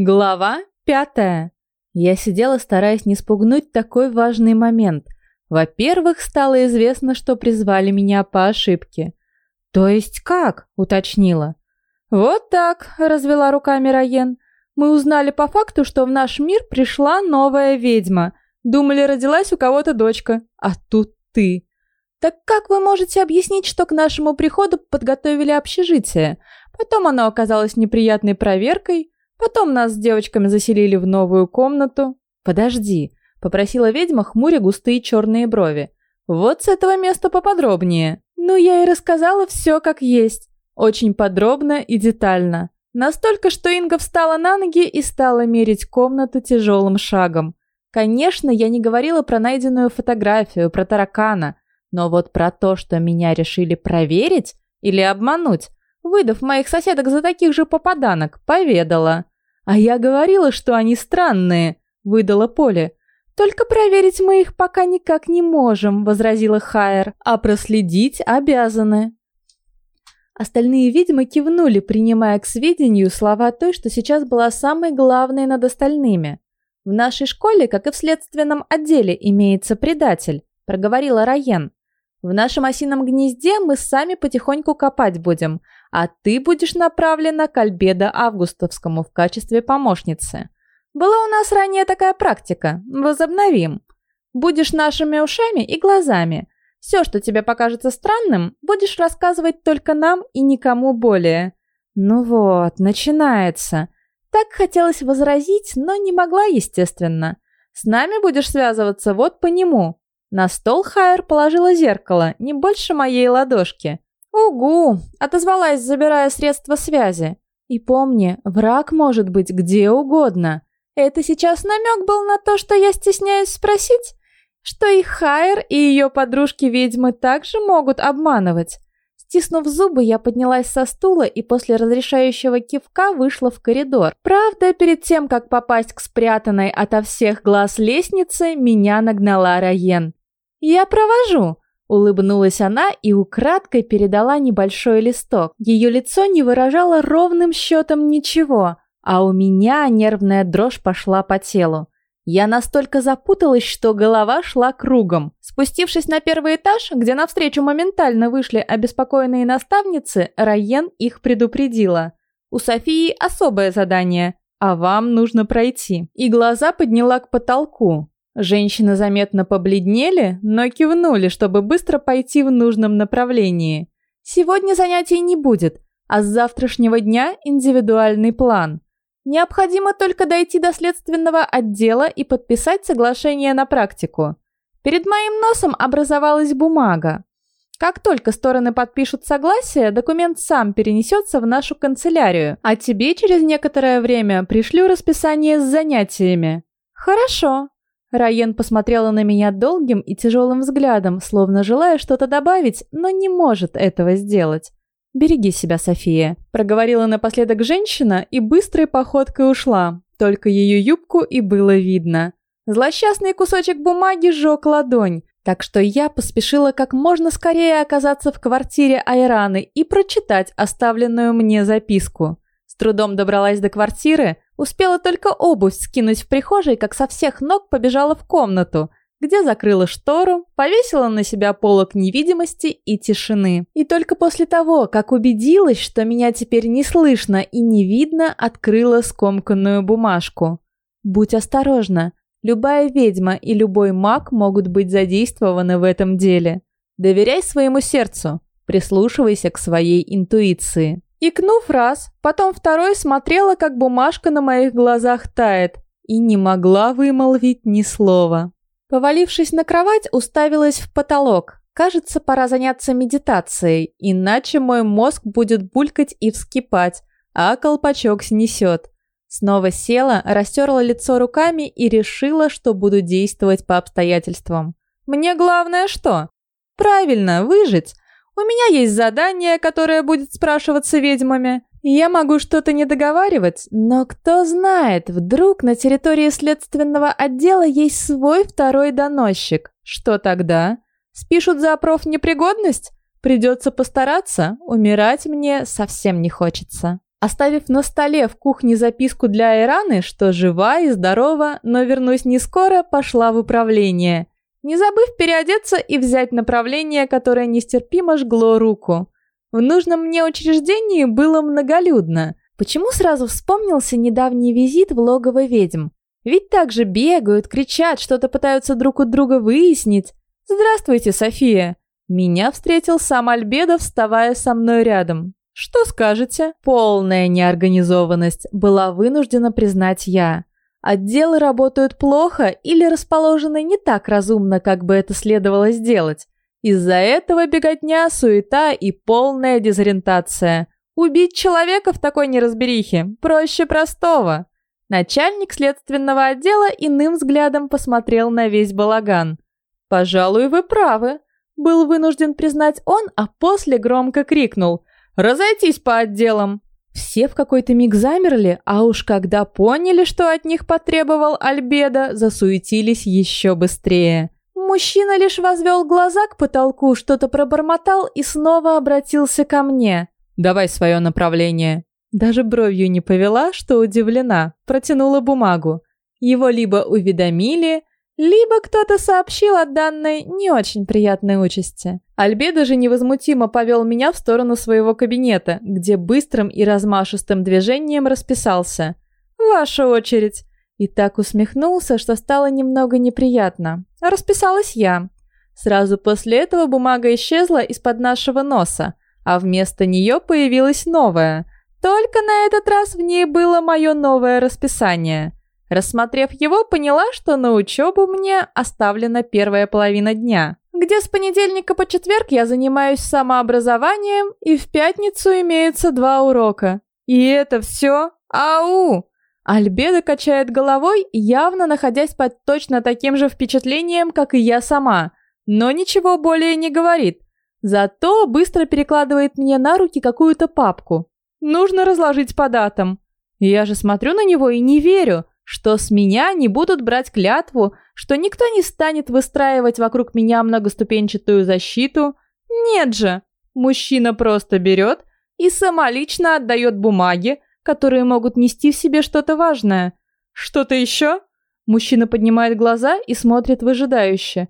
Глава пятая. Я сидела, стараясь не спугнуть такой важный момент. Во-первых, стало известно, что призвали меня по ошибке. «То есть как?» – уточнила. «Вот так», – развела руками Раен. «Мы узнали по факту, что в наш мир пришла новая ведьма. Думали, родилась у кого-то дочка, а тут ты. Так как вы можете объяснить, что к нашему приходу подготовили общежитие? Потом оно оказалось неприятной проверкой, Потом нас с девочками заселили в новую комнату. Подожди, попросила ведьма, хмуря густые черные брови. Вот с этого места поподробнее. Ну, я и рассказала все как есть. Очень подробно и детально. Настолько, что Инга встала на ноги и стала мерить комнату тяжелым шагом. Конечно, я не говорила про найденную фотографию, про таракана, но вот про то, что меня решили проверить или обмануть, выдав моих соседок за таких же попаданок, поведала. «А я говорила, что они странные», — выдала Поле. «Только проверить мы их пока никак не можем», — возразила Хайер, «а проследить обязаны». Остальные ведьмы кивнули, принимая к сведению слова той, что сейчас была самой главной над остальными. «В нашей школе, как и в следственном отделе, имеется предатель», — проговорила Райен. «В нашем осином гнезде мы сами потихоньку копать будем, а ты будешь направлена к Альбедо Августовскому в качестве помощницы. Была у нас ранее такая практика. Возобновим. Будешь нашими ушами и глазами. Все, что тебе покажется странным, будешь рассказывать только нам и никому более. Ну вот, начинается. Так хотелось возразить, но не могла, естественно. С нами будешь связываться вот по нему. На стол Хайер положила зеркало, не больше моей ладошки. «Угу!» – отозвалась, забирая средства связи. «И помни, враг может быть где угодно. Это сейчас намек был на то, что я стесняюсь спросить? Что и Хайер, и ее подружки-ведьмы также могут обманывать?» Стиснув зубы, я поднялась со стула и после разрешающего кивка вышла в коридор. Правда, перед тем, как попасть к спрятанной ото всех глаз лестнице, меня нагнала Раен. «Я провожу», Улыбнулась она и украдкой передала небольшой листок. Ее лицо не выражало ровным счетом ничего, а у меня нервная дрожь пошла по телу. Я настолько запуталась, что голова шла кругом. Спустившись на первый этаж, где навстречу моментально вышли обеспокоенные наставницы, Райен их предупредила. «У Софии особое задание, а вам нужно пройти». И глаза подняла к потолку. Женщины заметно побледнели, но кивнули, чтобы быстро пойти в нужном направлении. Сегодня занятий не будет, а с завтрашнего дня индивидуальный план. Необходимо только дойти до следственного отдела и подписать соглашение на практику. Перед моим носом образовалась бумага. Как только стороны подпишут согласие, документ сам перенесется в нашу канцелярию, а тебе через некоторое время пришлю расписание с занятиями. Хорошо, Райен посмотрела на меня долгим и тяжелым взглядом, словно желая что-то добавить, но не может этого сделать. «Береги себя, София», – проговорила напоследок женщина и быстрой походкой ушла. Только ее юбку и было видно. Злосчастный кусочек бумаги сжег ладонь, так что я поспешила как можно скорее оказаться в квартире Айраны и прочитать оставленную мне записку. Трудом добралась до квартиры, Успела только обувь скинуть в прихожей, как со всех ног побежала в комнату, где закрыла штору, повесила на себя полок невидимости и тишины. И только после того, как убедилась, что меня теперь не слышно и не видно, открыла скомканную бумажку. Будь осторожна. Любая ведьма и любой маг могут быть задействованы в этом деле. Доверяй своему сердцу, прислушивайся к своей интуиции. Икнув раз, потом второй смотрела, как бумажка на моих глазах тает, и не могла вымолвить ни слова. Повалившись на кровать, уставилась в потолок. Кажется, пора заняться медитацией, иначе мой мозг будет булькать и вскипать, а колпачок снесет. Снова села, растерла лицо руками и решила, что буду действовать по обстоятельствам. Мне главное что? Правильно, выжить. У меня есть задание, которое будет спрашиваться ведьмами. Я могу что-то не договаривать, но кто знает, вдруг на территории следственного отдела есть свой второй доносчик. Что тогда? Спишут за профнепригодность? Придется постараться, умирать мне совсем не хочется. оставив на столе в кухне записку для Айраны, что жива и здорова, но вернусь не скоро, пошла в управление, не забыв переодеться и взять направление, которое нестерпимо жгло руку. В нужном мне учреждении было многолюдно. Почему сразу вспомнился недавний визит в логово ведьм? Ведь так же бегают, кричат, что-то пытаются друг у друга выяснить. «Здравствуйте, София!» Меня встретил сам Альбедо, вставая со мной рядом. Что скажете? Полная неорганизованность была вынуждена признать я. Отделы работают плохо или расположены не так разумно, как бы это следовало сделать. Из-за этого беготня, суета и полная дезориентация. Убить человека в такой неразберихе проще простого. Начальник следственного отдела иным взглядом посмотрел на весь балаган. «Пожалуй, вы правы», – был вынужден признать он, а после громко крикнул – Разойтись по отделам!» Все в какой-то миг замерли, а уж когда поняли, что от них потребовал Альбеда, засуетились еще быстрее. Мужчина лишь возвел глаза к потолку, что-то пробормотал и снова обратился ко мне. «Давай свое направление». Даже бровью не повела, что удивлена, протянула бумагу. Его либо уведомили, либо кто-то сообщил о данной не очень приятной участи. Альбедо же невозмутимо повел меня в сторону своего кабинета, где быстрым и размашистым движением расписался. «Ваша очередь!» И так усмехнулся, что стало немного неприятно. Расписалась я. Сразу после этого бумага исчезла из-под нашего носа, а вместо нее появилась новая. Только на этот раз в ней было мое новое расписание – Рассмотрев его, поняла, что на учебу мне оставлена первая половина дня, где с понедельника по четверг я занимаюсь самообразованием, и в пятницу имеются два урока. И это все? Ау! Альбеда качает головой, явно находясь под точно таким же впечатлением, как и я сама, но ничего более не говорит. Зато быстро перекладывает мне на руки какую-то папку. Нужно разложить по датам. Я же смотрю на него и не верю – что с меня не будут брать клятву, что никто не станет выстраивать вокруг меня многоступенчатую защиту. Нет же, мужчина просто берет и самолично отдает бумаги, которые могут нести в себе что-то важное. Что-то еще? Мужчина поднимает глаза и смотрит выжидающе.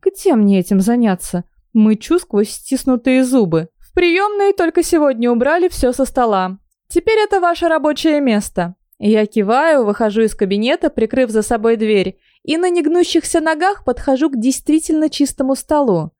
Где мне этим заняться? Мычу сквозь стиснутые зубы. В приемной только сегодня убрали все со стола. Теперь это ваше рабочее место. Я киваю, выхожу из кабинета, прикрыв за собой дверь, и на негнущихся ногах подхожу к действительно чистому столу.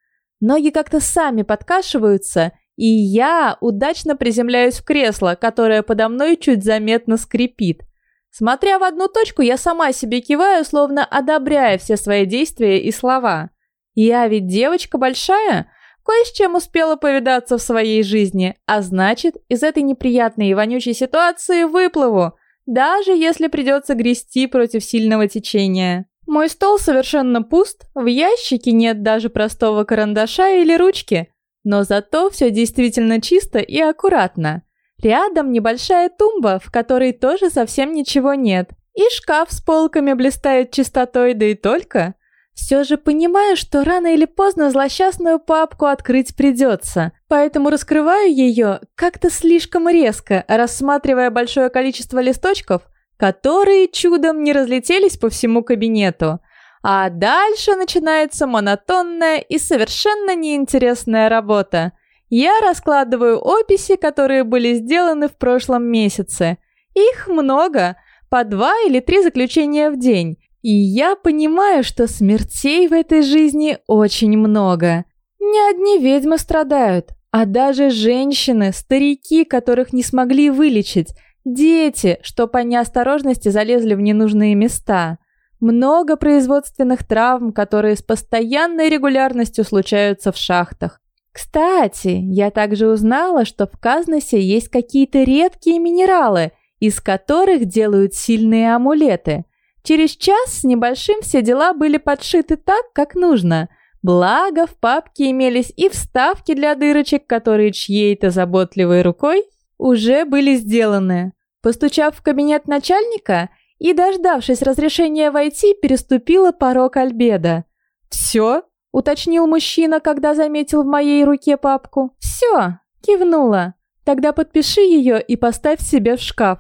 Ноги как-то сами подкашиваются, и я удачно приземляюсь в кресло, которое подо мной чуть заметно скрипит. Смотря в одну точку, я сама себе киваю, словно одобряя все свои действия и слова. Я ведь девочка большая, кое с чем успела повидаться в своей жизни, а значит, из этой неприятной и вонючей ситуации выплыву – даже если придется грести против сильного течения. Мой стол совершенно пуст, в ящике нет даже простого карандаша или ручки, но зато все действительно чисто и аккуратно. Рядом небольшая тумба, в которой тоже совсем ничего нет, и шкаф с полками блистает чистотой, да и только. Все же понимаю, что рано или поздно злосчастную папку открыть придется, поэтому раскрываю ее как-то слишком резко, рассматривая большое количество листочков, которые чудом не разлетелись по всему кабинету. А дальше начинается монотонная и совершенно неинтересная работа. Я раскладываю описи, которые были сделаны в прошлом месяце. Их много, по два или три заключения в день, и я понимаю, что смертей в этой жизни очень много. Не одни ведьмы страдают, а даже женщины, старики, которых не смогли вылечить, дети, что по неосторожности залезли в ненужные места. Много производственных травм, которые с постоянной регулярностью случаются в шахтах. Кстати, я также узнала, что в Казнасе есть какие-то редкие минералы, из которых делают сильные амулеты – Через час с небольшим все дела были подшиты так, как нужно. Благо, в папке имелись и вставки для дырочек, которые чьей-то заботливой рукой уже были сделаны. Постучав в кабинет начальника и дождавшись разрешения войти, переступила порог Альбеда. «Все?» – уточнил мужчина, когда заметил в моей руке папку. «Все!» – кивнула. Тогда подпиши ее и поставь себе в шкаф.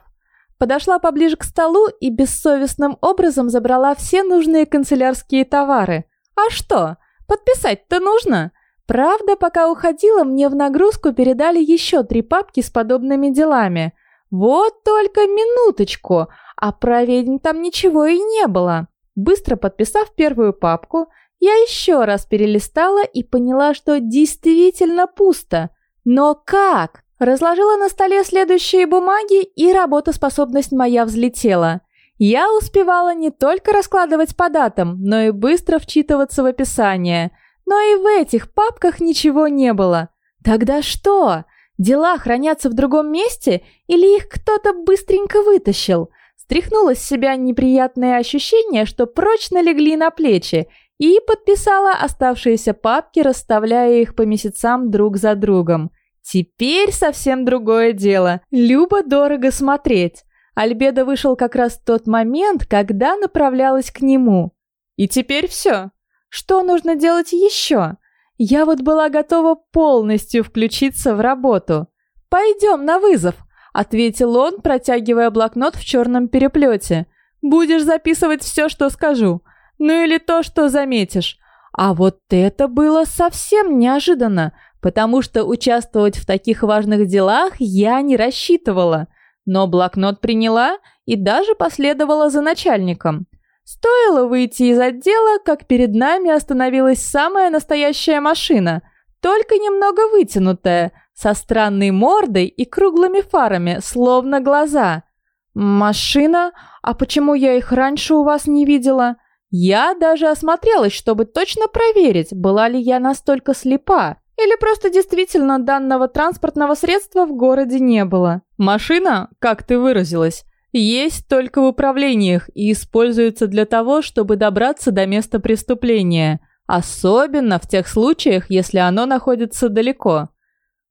Подошла поближе к столу и бессовестным образом забрала все нужные канцелярские товары. А что? Подписать-то нужно. Правда, пока уходила, мне в нагрузку передали еще три папки с подобными делами. Вот только минуточку, а про ведьм там ничего и не было. Быстро подписав первую папку, я еще раз перелистала и поняла, что действительно пусто. Но как? Разложила на столе следующие бумаги, и работоспособность моя взлетела. Я успевала не только раскладывать по датам, но и быстро вчитываться в описание. Но и в этих папках ничего не было. Тогда что? Дела хранятся в другом месте или их кто-то быстренько вытащил? Стряхнула с себя неприятные ощущения, что прочно легли на плечи, и подписала оставшиеся папки, расставляя их по месяцам друг за другом. Теперь совсем другое дело. Любо дорого смотреть. Альбедо вышел как раз в тот момент, когда направлялась к нему. И теперь все. Что нужно делать еще? Я вот была готова полностью включиться в работу. «Пойдем на вызов», — ответил он, протягивая блокнот в черном переплете. «Будешь записывать все, что скажу. Ну или то, что заметишь. А вот это было совсем неожиданно потому что участвовать в таких важных делах я не рассчитывала, но блокнот приняла и даже последовала за начальником. Стоило выйти из отдела, как перед нами остановилась самая настоящая машина, только немного вытянутая, со странной мордой и круглыми фарами, словно глаза. «Машина? А почему я их раньше у вас не видела?» Я даже осмотрелась, чтобы точно проверить, была ли я настолько слепа. Или просто действительно данного транспортного средства в городе не было. Машина, как ты выразилась, есть только в управлениях и используется для того, чтобы добраться до места преступления, особенно в тех случаях, если оно находится далеко.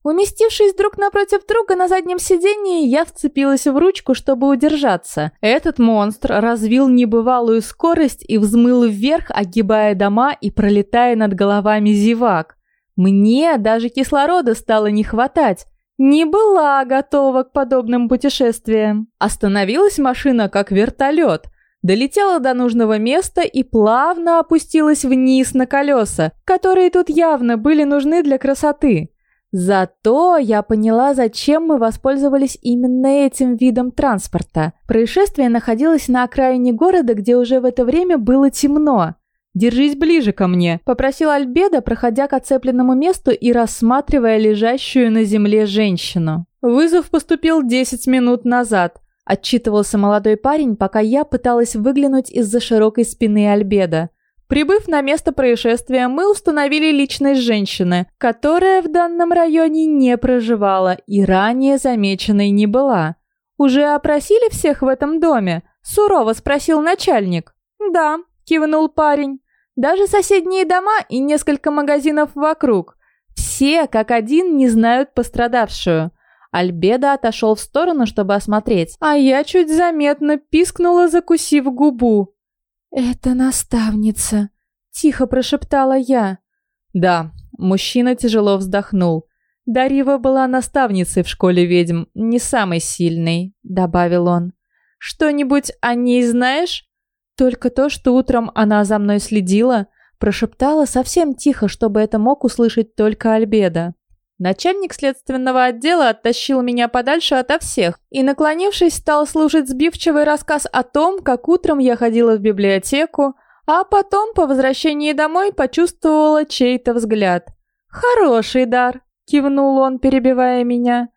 Уместившись друг напротив друга на заднем сидении, я вцепилась в ручку, чтобы удержаться. Этот монстр развил небывалую скорость и взмыл вверх, огибая дома и пролетая над головами зевак. Мне даже кислорода стало не хватать. Не была готова к подобным путешествиям. Остановилась машина как вертолет. Долетела до нужного места и плавно опустилась вниз на колеса, которые тут явно были нужны для красоты. Зато я поняла, зачем мы воспользовались именно этим видом транспорта. Происшествие находилось на окраине города, где уже в это время было темно. «Держись ближе ко мне», – попросил Альбедо, проходя к оцепленному месту и рассматривая лежащую на земле женщину. «Вызов поступил 10 минут назад», – отчитывался молодой парень, пока я пыталась выглянуть из-за широкой спины Альбедо. Прибыв на место происшествия, мы установили личность женщины, которая в данном районе не проживала и ранее замеченной не была. «Уже опросили всех в этом доме?» – сурово спросил начальник. «Да», кивнул парень. Даже соседние дома и несколько магазинов вокруг. Все, как один, не знают пострадавшую. Альбеда отошел в сторону, чтобы осмотреть, а я чуть заметно пискнула, закусив губу. «Это наставница», — тихо прошептала я. «Да», — мужчина тяжело вздохнул. «Дарива была наставницей в школе ведьм, не самой сильной», — добавил он. «Что-нибудь о ней знаешь?» Только то, что утром она за мной следила, прошептала совсем тихо, чтобы это мог услышать только Альбеда. Начальник следственного отдела оттащил меня подальше ото всех и, наклонившись, стал слушать сбивчивый рассказ о том, как утром я ходила в библиотеку, а потом по возвращении домой почувствовала чей-то взгляд. «Хороший дар», — кивнул он, перебивая меня.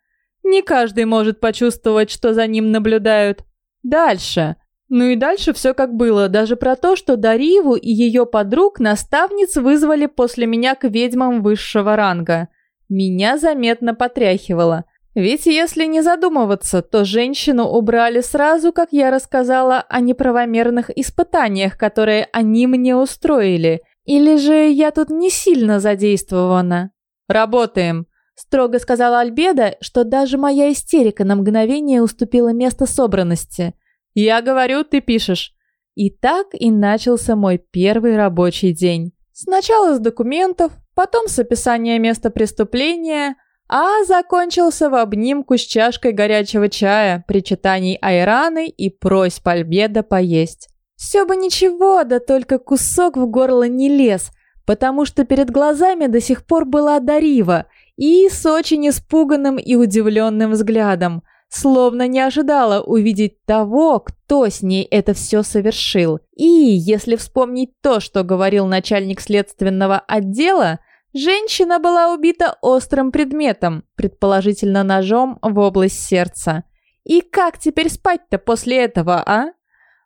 «Не каждый может почувствовать, что за ним наблюдают. Дальше. Ну и дальше все как было, даже про то, что Дариву и ее подруг наставниц вызвали после меня к ведьмам высшего ранга. Меня заметно потряхивало. Ведь если не задумываться, то женщину убрали сразу, как я рассказала о неправомерных испытаниях, которые они мне устроили. Или же я тут не сильно задействована? Работаем. Строго сказала Альбеда, что даже моя истерика на мгновение уступила место собранности. Я говорю, ты пишешь. И так и начался мой первый рабочий день. Сначала с документов, потом с описания места преступления, а закончился в обнимку с чашкой горячего чая, причитаний Айраны и просьб Альбеда поесть. Все бы ничего, да только кусок в горло не лез, потому что перед глазами до сих пор была Дарива и с очень испуганным и удивленным взглядом, словно не ожидала увидеть того, кто с ней это все совершил. И если вспомнить то, что говорил начальник следственного отдела, женщина была убита острым предметом, предположительно ножом в область сердца. И как теперь спать-то после этого, а?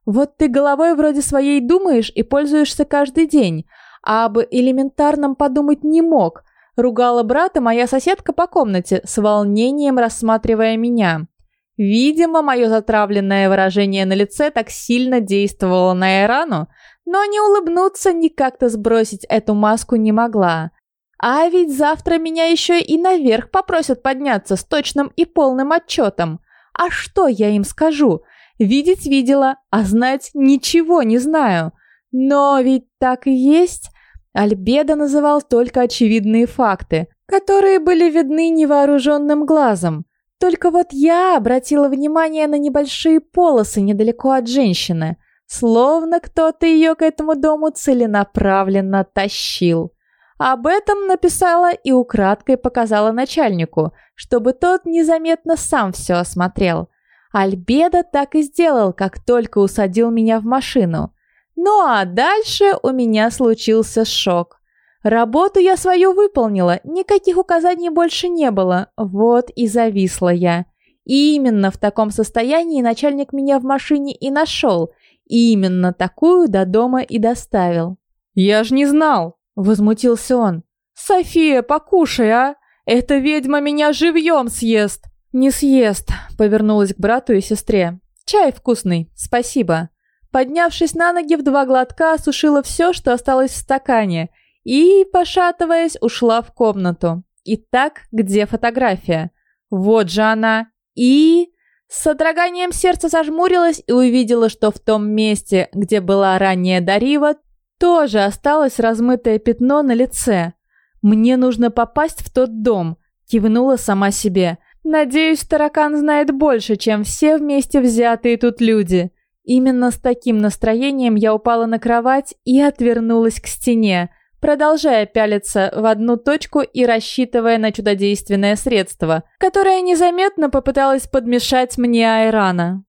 Вот ты головой вроде своей думаешь и пользуешься каждый день, а об элементарном подумать не мог. Ругала брата моя соседка по комнате, с волнением рассматривая меня. Видимо, мое затравленное выражение на лице так сильно действовало на Эрану, но не улыбнуться, ни как-то сбросить эту маску не могла. А ведь завтра меня еще и наверх попросят подняться с точным и полным отчетом. А что я им скажу? Видеть видела, а знать ничего не знаю. Но ведь так и есть. Альбедо называл только очевидные факты, которые были видны невооруженным глазом. Только вот я обратила внимание на небольшие полосы недалеко от женщины, словно кто-то ее к этому дому целенаправленно тащил. Об этом написала и украдкой показала начальнику, чтобы тот незаметно сам все осмотрел. Альбедо так и сделал, как только усадил меня в машину. Ну а дальше у меня случился шок. Работу я свою выполнила, никаких указаний больше не было, вот и зависла я. И именно в таком состоянии начальник меня в машине и нашел, и именно такую до дома и доставил. «Я ж не знал!» – возмутился он. «София, покушай, а! Эта ведьма меня живьем съест!» «Не съест», — повернулась к брату и сестре. «Чай вкусный, спасибо». Поднявшись на ноги в два глотка, осушила все, что осталось в стакане, и, пошатываясь, ушла в комнату. Итак, где фотография? Вот же она. И... С содроганием сердца зажмурилась и увидела, что в том месте, где была ранее Дарива, тоже осталось размытое пятно на лице. «Мне нужно попасть в тот дом», — кивнула сама себе. Надеюсь, таракан знает больше, чем все вместе взятые тут люди. Именно с таким настроением я упала на кровать и отвернулась к стене, продолжая пялиться в одну точку и рассчитывая на чудодейственное средство, которое незаметно попыталось подмешать мне Айрана.